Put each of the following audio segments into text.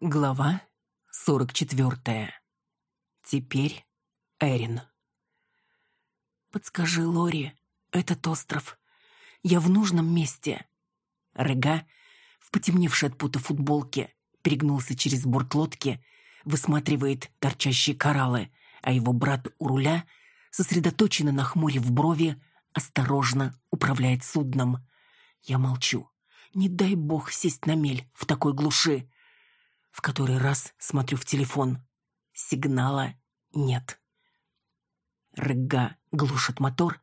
Глава 44. Теперь Эрин. «Подскажи, Лори, этот остров. Я в нужном месте». Рега, в потемневшей от пута футболке, перегнулся через борт лодки, высматривает торчащие кораллы, а его брат у руля, сосредоточенно нахмурив брови, осторожно управляет судном. Я молчу. Не дай бог сесть на мель в такой глуши. В который раз смотрю в телефон. Сигнала нет. Рыга глушит мотор,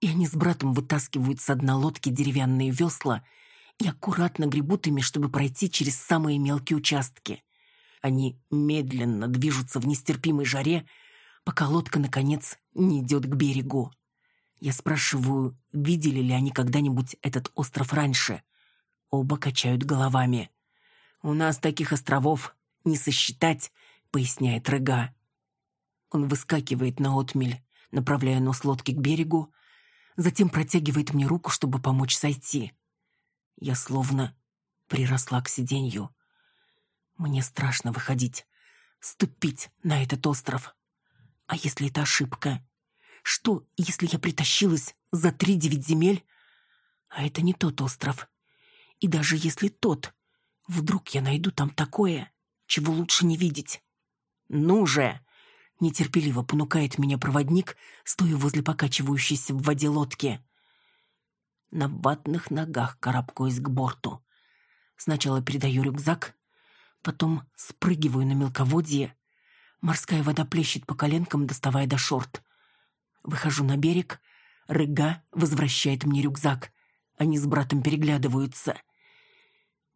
и они с братом вытаскивают с дна лодки деревянные весла и аккуратно гребут ими, чтобы пройти через самые мелкие участки. Они медленно движутся в нестерпимой жаре, пока лодка, наконец, не идет к берегу. Я спрашиваю, видели ли они когда-нибудь этот остров раньше. Оба качают головами. «У нас таких островов не сосчитать», — поясняет Рыга. Он выскакивает на отмель, направляя нос лодки к берегу, затем протягивает мне руку, чтобы помочь сойти. Я словно приросла к сиденью. Мне страшно выходить, ступить на этот остров. А если это ошибка? Что, если я притащилась за три девять земель, а это не тот остров? И даже если тот, Вдруг я найду там такое, чего лучше не видеть. «Ну же!» — нетерпеливо понукает меня проводник, стоя возле покачивающейся в воде лодки. На ватных ногах карабкаюсь к борту. Сначала передаю рюкзак, потом спрыгиваю на мелководье. Морская вода плещет по коленкам, доставая до шорт. Выхожу на берег, рыга возвращает мне рюкзак. Они с братом переглядываются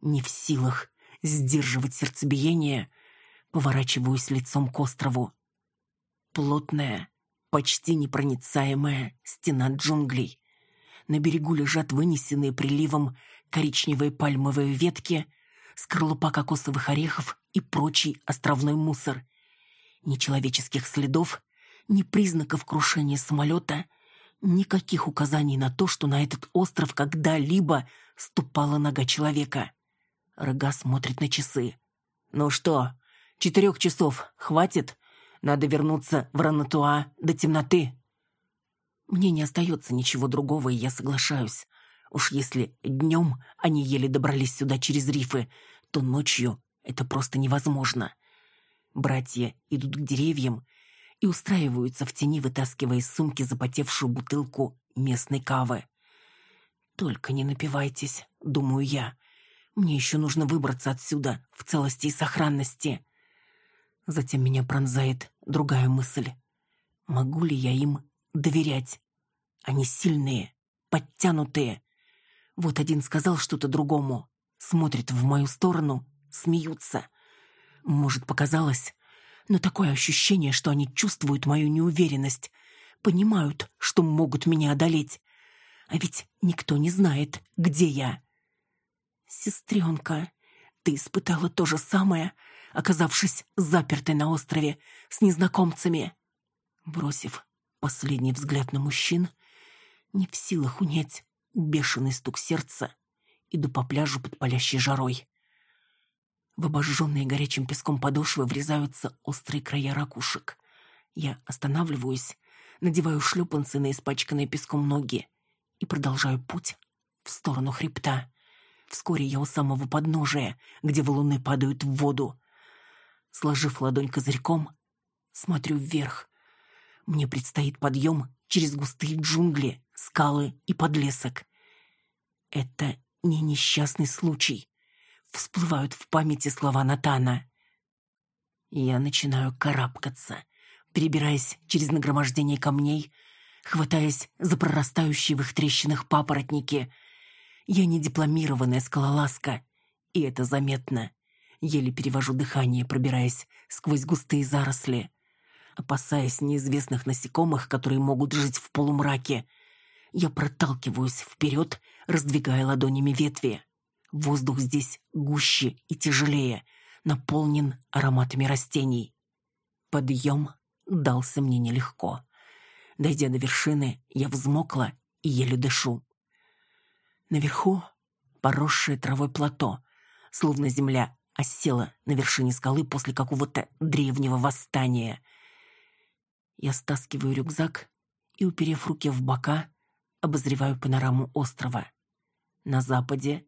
не в силах сдерживать сердцебиение, поворачиваюсь лицом к острову. Плотная, почти непроницаемая стена джунглей. На берегу лежат вынесенные приливом коричневые пальмовые ветки, скорлупа кокосовых орехов и прочий островной мусор. Ни человеческих следов, ни признаков крушения самолета, никаких указаний на то, что на этот остров когда-либо ступала нога человека. Рога смотрит на часы. «Ну что, четырех часов хватит? Надо вернуться в Ранатуа до темноты». Мне не остается ничего другого, и я соглашаюсь. Уж если днем они еле добрались сюда через рифы, то ночью это просто невозможно. Братья идут к деревьям и устраиваются в тени, вытаскивая из сумки запотевшую бутылку местной кавы. «Только не напивайтесь», — думаю я. Мне еще нужно выбраться отсюда в целости и сохранности. Затем меня пронзает другая мысль. Могу ли я им доверять? Они сильные, подтянутые. Вот один сказал что-то другому. Смотрит в мою сторону, смеются. Может, показалось, но такое ощущение, что они чувствуют мою неуверенность, понимают, что могут меня одолеть. А ведь никто не знает, где я. «Сестренка, ты испытала то же самое, оказавшись запертой на острове с незнакомцами?» Бросив последний взгляд на мужчин, не в силах унять бешеный стук сердца, иду по пляжу под палящей жарой. В обожженные горячим песком подошвы врезаются острые края ракушек. Я останавливаюсь, надеваю шлепанцы на испачканные песком ноги и продолжаю путь в сторону хребта. Вскоре я у самого подножия, где валуны падают в воду. Сложив ладонь козырьком, смотрю вверх. Мне предстоит подъем через густые джунгли, скалы и подлесок. Это не несчастный случай. Всплывают в памяти слова Натана. Я начинаю карабкаться, перебираясь через нагромождение камней, хватаясь за прорастающие в их трещинах папоротники — я не дипломированная скалолазка, и это заметно. Еле перевожу дыхание, пробираясь сквозь густые заросли. Опасаясь неизвестных насекомых, которые могут жить в полумраке, я проталкиваюсь вперед, раздвигая ладонями ветви. Воздух здесь гуще и тяжелее, наполнен ароматами растений. Подъем дался мне нелегко. Дойдя до вершины, я взмокла и еле дышу. Наверху поросшее травой плато, словно земля осела на вершине скалы после какого-то древнего восстания. Я стаскиваю рюкзак и, уперев руки в бока, обозреваю панораму острова. На западе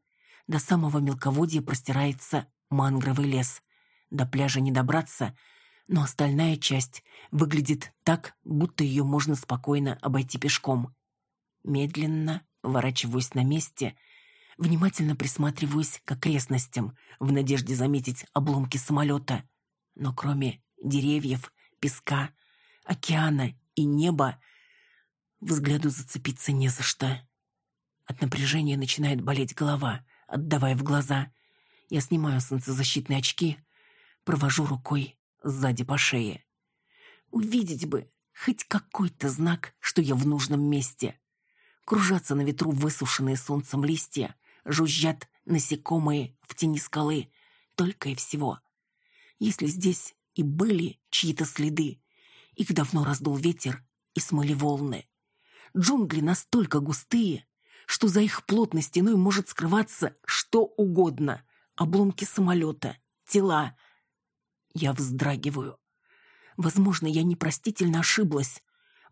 до самого мелководья простирается мангровый лес. До пляжа не добраться, но остальная часть выглядит так, будто ее можно спокойно обойти пешком. Медленно поворачиваюсь на месте, внимательно присматриваюсь к окрестностям в надежде заметить обломки самолета. Но кроме деревьев, песка, океана и неба, взгляду зацепиться не за что. От напряжения начинает болеть голова, отдавая в глаза. Я снимаю солнцезащитные очки, провожу рукой сзади по шее. Увидеть бы хоть какой-то знак, что я в нужном месте. Кружатся на ветру высушенные солнцем листья, жужжат насекомые в тени скалы. Только и всего. Если здесь и были чьи-то следы, их давно раздул ветер и смыли волны. Джунгли настолько густые, что за их плотной стеной может скрываться что угодно. Обломки самолета, тела. Я вздрагиваю. Возможно, я непростительно ошиблась.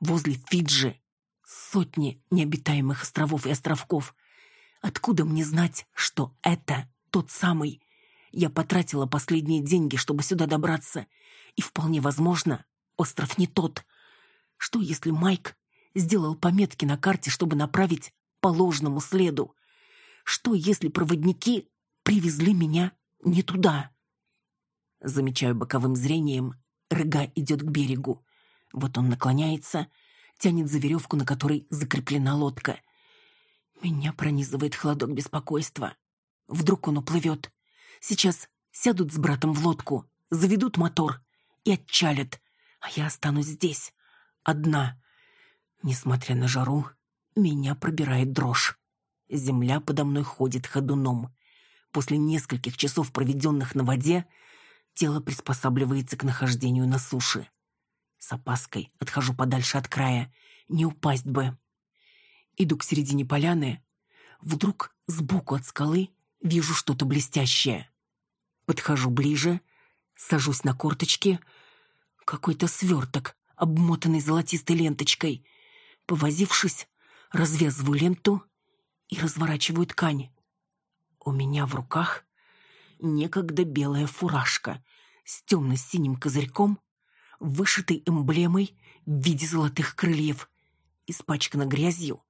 Возле Фиджи сотни необитаемых островов и островков. Откуда мне знать, что это тот самый? Я потратила последние деньги, чтобы сюда добраться. И вполне возможно, остров не тот. Что, если Майк сделал пометки на карте, чтобы направить по ложному следу? Что, если проводники привезли меня не туда? Замечаю боковым зрением, рыга идет к берегу. Вот он наклоняется, тянет за веревку, на которой закреплена лодка. Меня пронизывает холодок беспокойства. Вдруг он уплывет. Сейчас сядут с братом в лодку, заведут мотор и отчалят, а я останусь здесь, одна. Несмотря на жару, меня пробирает дрожь. Земля подо мной ходит ходуном. После нескольких часов, проведенных на воде, тело приспосабливается к нахождению на суше. С опаской отхожу подальше от края. Не упасть бы. Иду к середине поляны. Вдруг сбоку от скалы вижу что-то блестящее. Подхожу ближе, сажусь на корточки. Какой-то сверток, обмотанный золотистой ленточкой. Повозившись, развязываю ленту и разворачиваю ткань. У меня в руках некогда белая фуражка с темно-синим козырьком вышитой эмблемой в виде золотых крыльев. Испачкана грязью,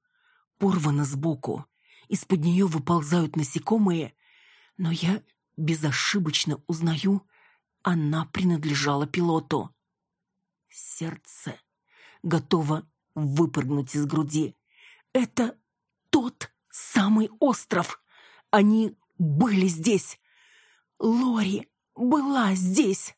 порвана сбоку. Из-под нее выползают насекомые, но я безошибочно узнаю, она принадлежала пилоту. Сердце готово выпрыгнуть из груди. Это тот самый остров. Они были здесь. Лори была здесь.